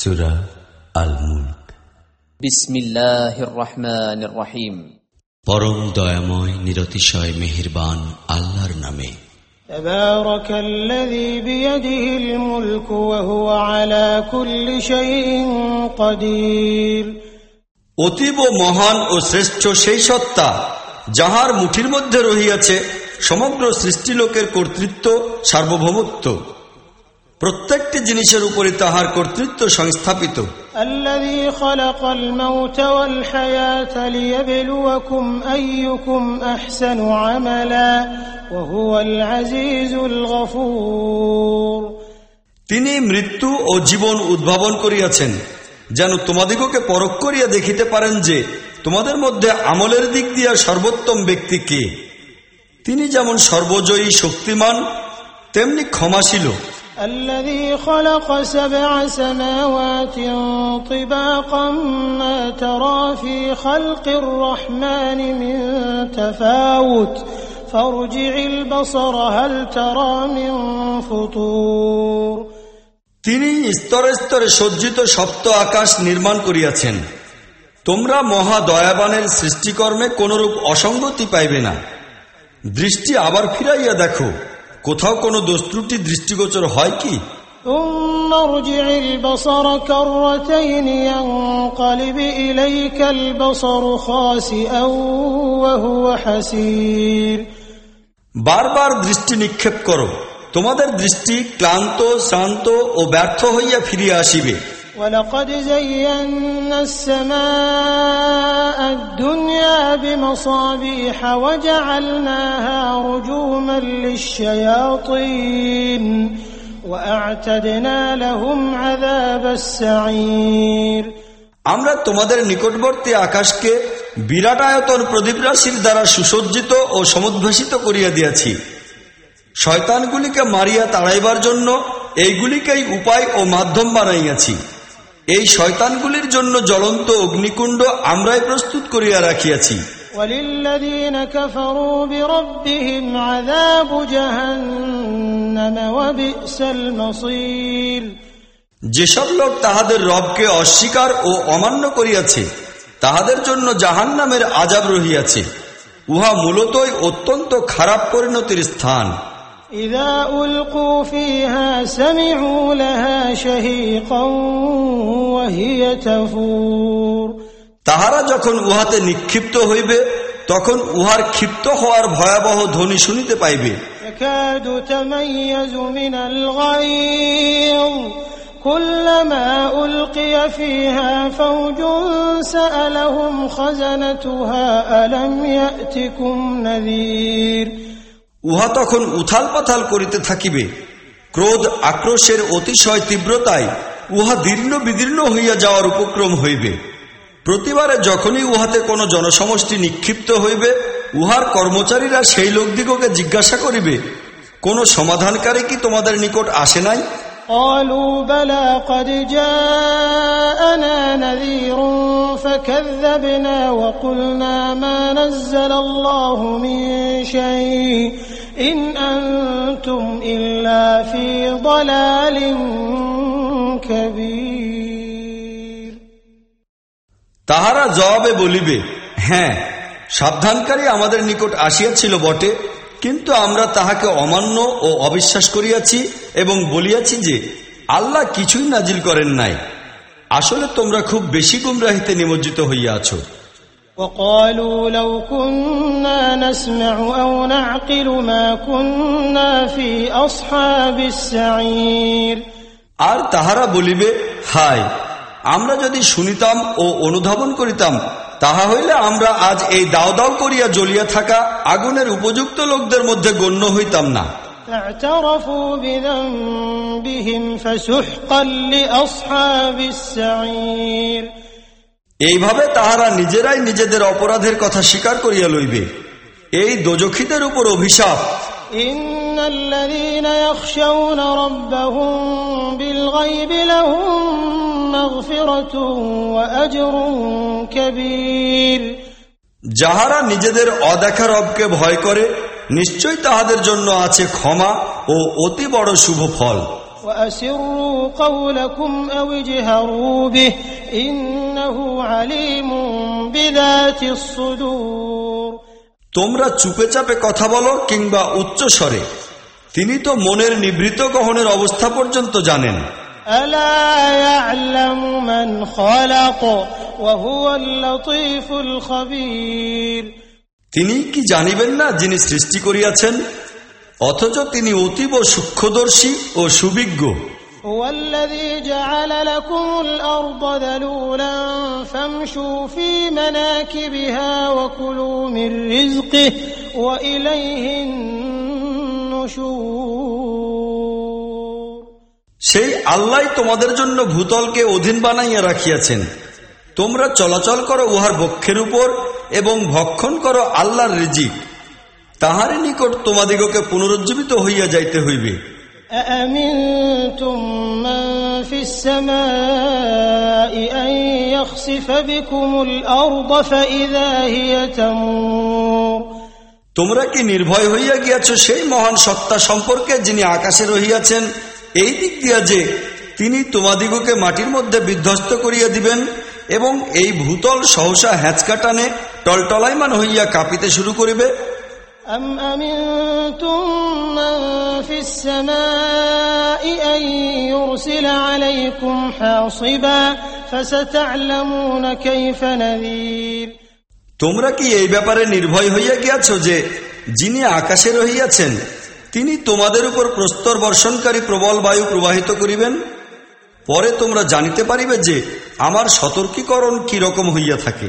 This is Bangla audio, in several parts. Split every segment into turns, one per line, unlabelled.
সুরা আল মুল্ক
বিসমিল্লাহির রহমানির রহিম
পরম দয়াময় নিরতিশয় মেহেরবান আল্লাহর নামে
تبارك الذي بيده الملك وهو على كل شيء قدير
অতীব মহান ও শ্রেষ্ঠ সেই সত্তা যাহার মুঠির মধ্যে রহিয়াছে সমগ্র সৃষ্টিলোকের কর্তৃত্ব সার্বভৌমত্ব প্রত্যেকটি জিনিসের উপরে তাহার কর্তৃত্ব সংস্থাপিত। তিনি মৃত্যু ও জীবন উদ্ভাবন করিয়াছেন যেন তোমাদিগকে পরখ করিয়া দেখিতে পারেন যে তোমাদের মধ্যে আমলের দিক দিয়া সর্বোত্তম ব্যক্তি কে। তিনি যেমন সর্বজয়ী শক্তিমান তেমনি ক্ষমাশীল
الذي خلق سبع سماوات طباقا ما ترى في خلق الرحمن من تفاوت فارجع البصر هل ترى من فطور
তিনি স্তরে স্তরে সজ্জিত সপ্ত আকাশ নির্মাণ করিয়াছেন তোমরা মহা দয়াবানের সৃষ্টিকর্মে কোনরূপ অসঙ্গতি পাইবে না দৃষ্টি আবার ফিরাইয়া দেখো কোথাও কোনো দোষ ত্রুটি দৃষ্টিগোচর হয় কি? বারবার দৃষ্টি নিক্ষেপ করো। তোমাদের দৃষ্টি ক্লান্ত শ্রান্ত ও ব্যর্থ হইয়া ফিরিয়া আসিবে।
ولقد زينا السماء الدنيا بمصابيح وجعلناها رجوما للشياطين وأعتدنا لهم عذاب السعير
আমরা তোমাদের নিকটবর্তী আকাশকে বিরাট আয়তন প্রদীপ রাশির দ্বারা সুসজ্জিত ও সমুদ্ভাসিত করিয়া দিয়াছি শয়তানগুলিকে মারিয়া তাড়াইবার জন্য এইগুলিকেই উপায় ও মাধ্যম বানাইয়াছি এই শয়তানগুলির জন্য জ্বলন্ত অগ্নিকুণ্ড আমরাই প্রস্তুত করিয়া রাখিয়াছি। যেসব লোক তাহাদের রবকে অস্বীকার ও অমান্য করিয়াছে তাহাদের জন্য জাহান নামের আজাব রহিয়াছে। উহা মূলতই অত্যন্ত খারাপ পরিণতির স্থান।
إذا ألقوا فيها سمعوا لها شهيقا وهي تفور
তাহারা যখন উহাতে নিক্ষিপ্ত হইবে তখন উহার ক্ষিপ্ত হওয়ার ভয়াবহ ধ্বনি শুনিতে পাইবে
يكاد تميز من الغيظ كلما ألقي فيها فوج سألهم خزنتها ألم يأتكم نذير
উহা তখন উথাল পাথাল করিতে থাকিবে ক্রোধ আক্রোশের অতিশয় তীব্রতায় উহা দীর্ণ বিদীর্ণ হইয়া যাওয়ার উপক্রম হইবে প্রতিবারে যখনই উহাতে কোনো জনসমষ্টি নিক্ষিপ্ত হইবে উহার কর্মচারীরা সেই লোকদিগকে জিজ্ঞাসা করিবে কোন সমাধানকারী কি তোমাদের নিকট আসে নাই
قالوا بلى قد جاءنا نذير فكذبنا وقلنا ما نزل الله من شيء إن أنتم إلا في ضلال كبير
তাহারা জবাবে বলিবে হ্যাঁ সাবধানকারী আমাদের নিকট আসিয়াছিল বটে কিন্তু আমরা তাহাকে অমান্য ও অবিশ্বাস করিয়াছি এবং বলিয়াছি যে আল্লাহ কিছুই নাজিল করেন নাই আসলে তোমরা খুব বেশি গুমরাহিতে নিমজ্জিত হইয়া আছো
وقالوا لو كنا نسمع أو نعقل ما كنا في أصحاب السعير
আর তাহারা বলিবে হায় আমরা যদি শুনিতাম ও অনুধাবন করিতাম তাহা হইলে আমরা আজ এই দাও দাও করিয়া জ্বলিয়া থাকা আগুনের উপযুক্ত লোকদের মধ্যে গণ্য হইতাম না
فاعترفوا
এইভাবে তাহারা নিজেরাই নিজেদের অপরাধের কথা স্বীকার করিয়া লইবে এই দোজখিদের উপর অভিশাপ
إن الذين يخشون ربهم بالغيب لهم مغفرة وأجر كبير
যাহারা নিজেদের অদেখা রবকে ভয় করে নিশ্চয় তাহাদের জন্য আছে ক্ষমা ও অতি বড় শুভ ফল
وأسروا قولكم أو اجهروا به
তোমরা চুপে চাপে কথা বলো কিংবা উচ্চ স্বরে। তিনি তো মনের নিবৃত গহনের অবস্থা পর্যন্ত জানেন। তিনি কি জানিবেন না যিনি সৃষ্টি করিয়াছেন? অথচ তিনি অতীব সূক্ষ্মদর্শী ও সুবিজ্ঞ।
هو الذي جعل لكم الأرض ذلولا فامشوا في مناكبها وكلوا من رزقه وإليه النشور
সেই আল্লাহ তোমাদের জন্য ভূতলকে অধীন বানাইয়া রাখিয়াছেন তোমরা চলাচল করো উহার বক্ষের উপর এবং ভক্ষণ করো আল্লাহর রিজিক তাহারই নিকট তোমাদিগকে পুনরুজ্জীবিত হইয়া যাইতে হইবে
أأمنتم من في السماء أن يخسف بكم الأرض فإذا هي تمور
তোমরা কি নির্ভয় হইয়া গিয়াছ সেই মহান সত্তা সম্পর্কে যিনি আকাশে রহিয়াছেন এই দিক দিয়া যে তিনি তোমাদিগকে মাটির মধ্যে বিধ্বস্ত করিয়া দিবেন এবং এই ভূতল সহসা হ্যাঁচকা টানে টলটলাইমান হইয়া কাঁপিতে শুরু করিবে
أم أمنتم من في السماء أن يرسل عليكم حاصبا فستعلمون كيف نذير
তোমরা কি এই ব্যাপারে নির্ভয় হইয়া গিয়াছ যে যিনি আকাশে রহিয়াছেন তিনি তোমাদের উপর প্রস্তর বর্ষণকারী প্রবল বায়ু প্রবাহিত করিবেন পরে তোমরা জানিতে পারিবে যে আমার সতর্কীকরণ কি রকম হইয়া থাকে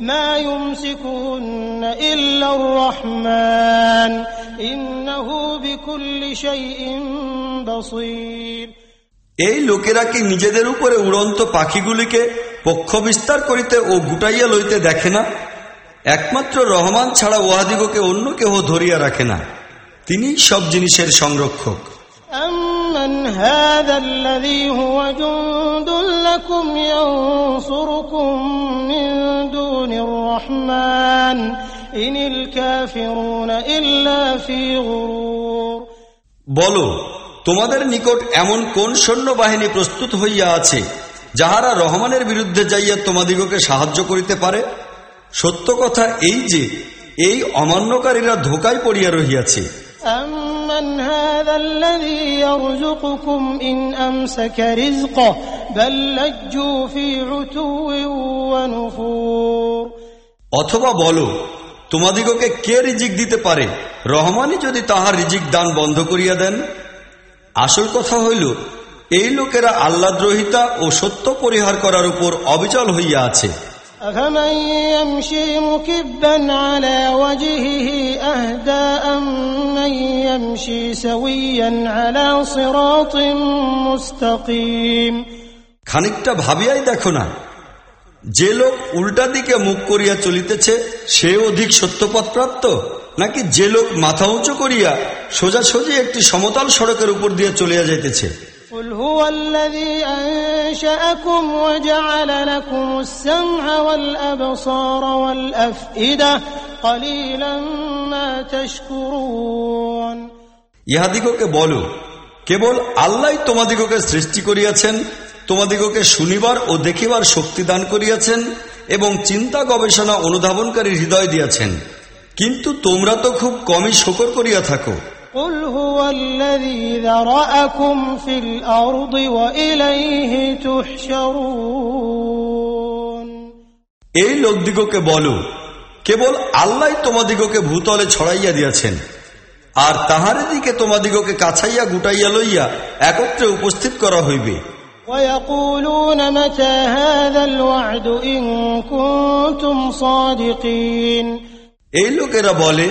ما يمسكهن إلا الرحمن إنه بكل شيء بصير
এই লোকেরা কি নিজেদের উপরে উড়ন্ত পাখিগুলিকে পক্ষ বিস্তার করিতে ও গুটাইয়া লইতে দেখে না একমাত্র রহমান ছাড়া উহাদিগকে অন্য কেহ ধরিয়া রাখে না তিনি সব জিনিসের সংরক্ষক
أمن هذا الذي هو جند لكم ينصركم من دون الرحمن إن الكافرون إلا في غرور
বলো তোমাদের নিকট এমন কোন সৈন্যবাহিনী প্রস্তুত হইয়া আছে যাহারা রহমানের বিরুদ্ধে যাইয়া তোমাদিগকে সাহায্য করিতে পারে সত্য কথা এই যে এই অমান্যকারীরা ধোকায় পড়িয়া রহিয়াছে
أمن هذا الذي يرزقكم إن أمسك رزقه بل لجوا في عتو ونفور
অথবা বলো তোমাদিগকে কে রিজিক দিতে পারে রহমানই যদি তাহার রিজিক দান বন্ধ করিয়া দেন আসল কথা হইল এই লোকেরা আহ্লাদ্রোহিতা ও সত্য পরিহার করার উপর অবিচল হইয়া আছে
أفمن يمشي مكبا على وجهه أهدى أمن يمشي سويا على صراط مستقيم
খানিকটা ভাবিয়াই দেখো না যে লোক উল্টা দিকে মুখ করিয়া চলিতেছে সে অধিক সত্যপথ প্রাপ্ত? নাকি যে লোক মাথা উঁচু করিয়া সোজাসুজি একটি সমতল সড়কের উপর দিয়ে চলিয়া যাইতেছে? ইহাদিগকে বল কেবল আল্লাহ তোমাদিগকে সৃষ্টি করিয়াছেন তোমাদিগকে শুনিবার ও দেখিবার শক্তি দান করিয়াছেন এবং চিন্তা গবেষণা অনুধাবনকারী হৃদয় দিয়াছেন। কিন্তু তোমরা তো খুব কমই শকর করিয়া থাকো। এই লোকদিগকে বলো কেবল আল্লাহ তোমাদিগকে ভূতলে ছড়াইয়া দিয়াছেন আর তাহারে দিকে তোমাদিগকে কাছাইয়া গুটাইয়া লইয়া একত্রে উপস্থিত করা হইবে।
ويقولون متى هذا الوعد إن كنتم صادقين
এই লোকেরা বলে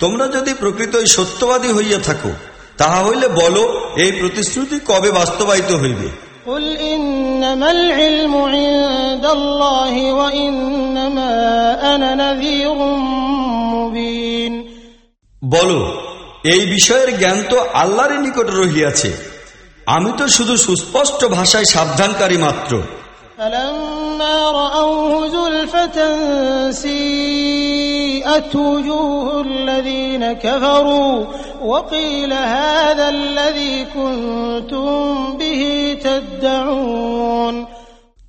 তোমরা যদি প্রকৃতই সত্যবাদী হইয়া থাকো তাহা হইলে বলো এই প্রতিশ্রুতি কবে বাস্তবায়িত হইবে
قل إن إنما العلم عند الله وإنما أنا نذير مبين
বলো এই বিষয়ের জ্ঞান তো আল্লাহরই নিকট রহিয়াছে আমি তো শুধু সুস্পষ্ট ভাষায় সাবধানকারী মাত্র।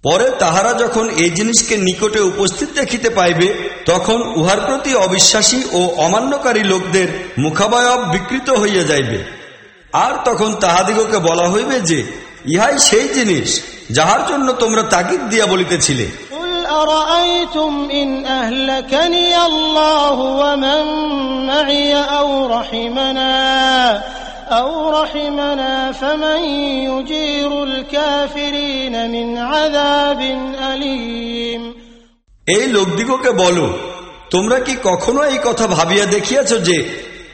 পরে তাহারা যখন এই জিনিসকে নিকটে উপস্থিত দেখিতে পাইবে তখন উহার প্রতি অবিশ্বাসী ও অমান্যকারী লোকদের মুখাবয়ব বিকৃত হইয়া যাইবে। আর তখন তাহাদিগকে বলা হইবে যে ইহাই সেই জিনিস যাহার জন্য তোমরা তাগিদ দিয়া বলিতেছিলে
قل أرأيتم إن أهلكني الله ومن معي أو رحمنا أو رحمنا فمن يجير الكافرين من عذاب أليم
এই লোকদিগকে বলো তোমরা কি কখনো এই কথা ভাবিয়া দেখিয়াছ যে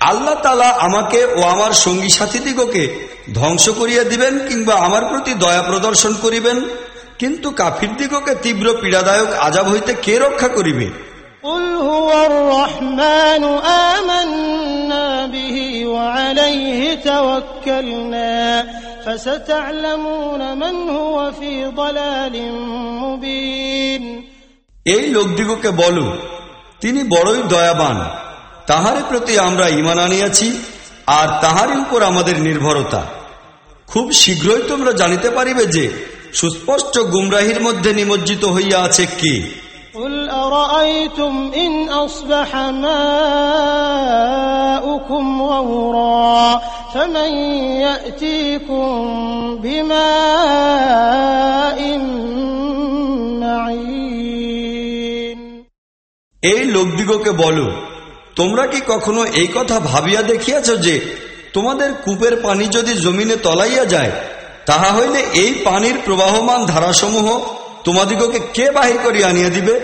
আল্লাহ তালা আমাকে ও আমার সঙ্গী সাথীদিগকে ধ্বংস করিয়া দিবেন কিংবা আমার প্রতি দয়া প্রদর্শন করিবেন। কিন্তু কাফির দিগকে তীব্র পীড়াদায়ক আজাব হইতে কে রক্ষা করিবে? এই লোকদিগকে বলো তিনি বড়ই দয়াবান। তাহার প্রতি আমরা ইমান আনিয়াছি আর তাহারই উপর আমাদের নির্ভরতা খুব শীঘ্রই তোমরা জানিতে পারিবে যে সুস্পষ্ট গুমরাহির মধ্যে নিমজ্জিত হইয়া আছে কে
قل أرأيتم إن أصبح ماؤكم غورا فمن يأتيكم بماء معين
এই লোকদিগকে বলো তোমরা কি কখনো এই কথা ভাবিয়া দেখিয়াছ যে তোমাদের কূপের পানি যদি জমিনে তলাইয়া যায়, তাহা হইলে এই পানির প্রবাহমান ধারাসমূহ তোমাদিগকে কে বাহির করিয়া আনিয়া দিবে?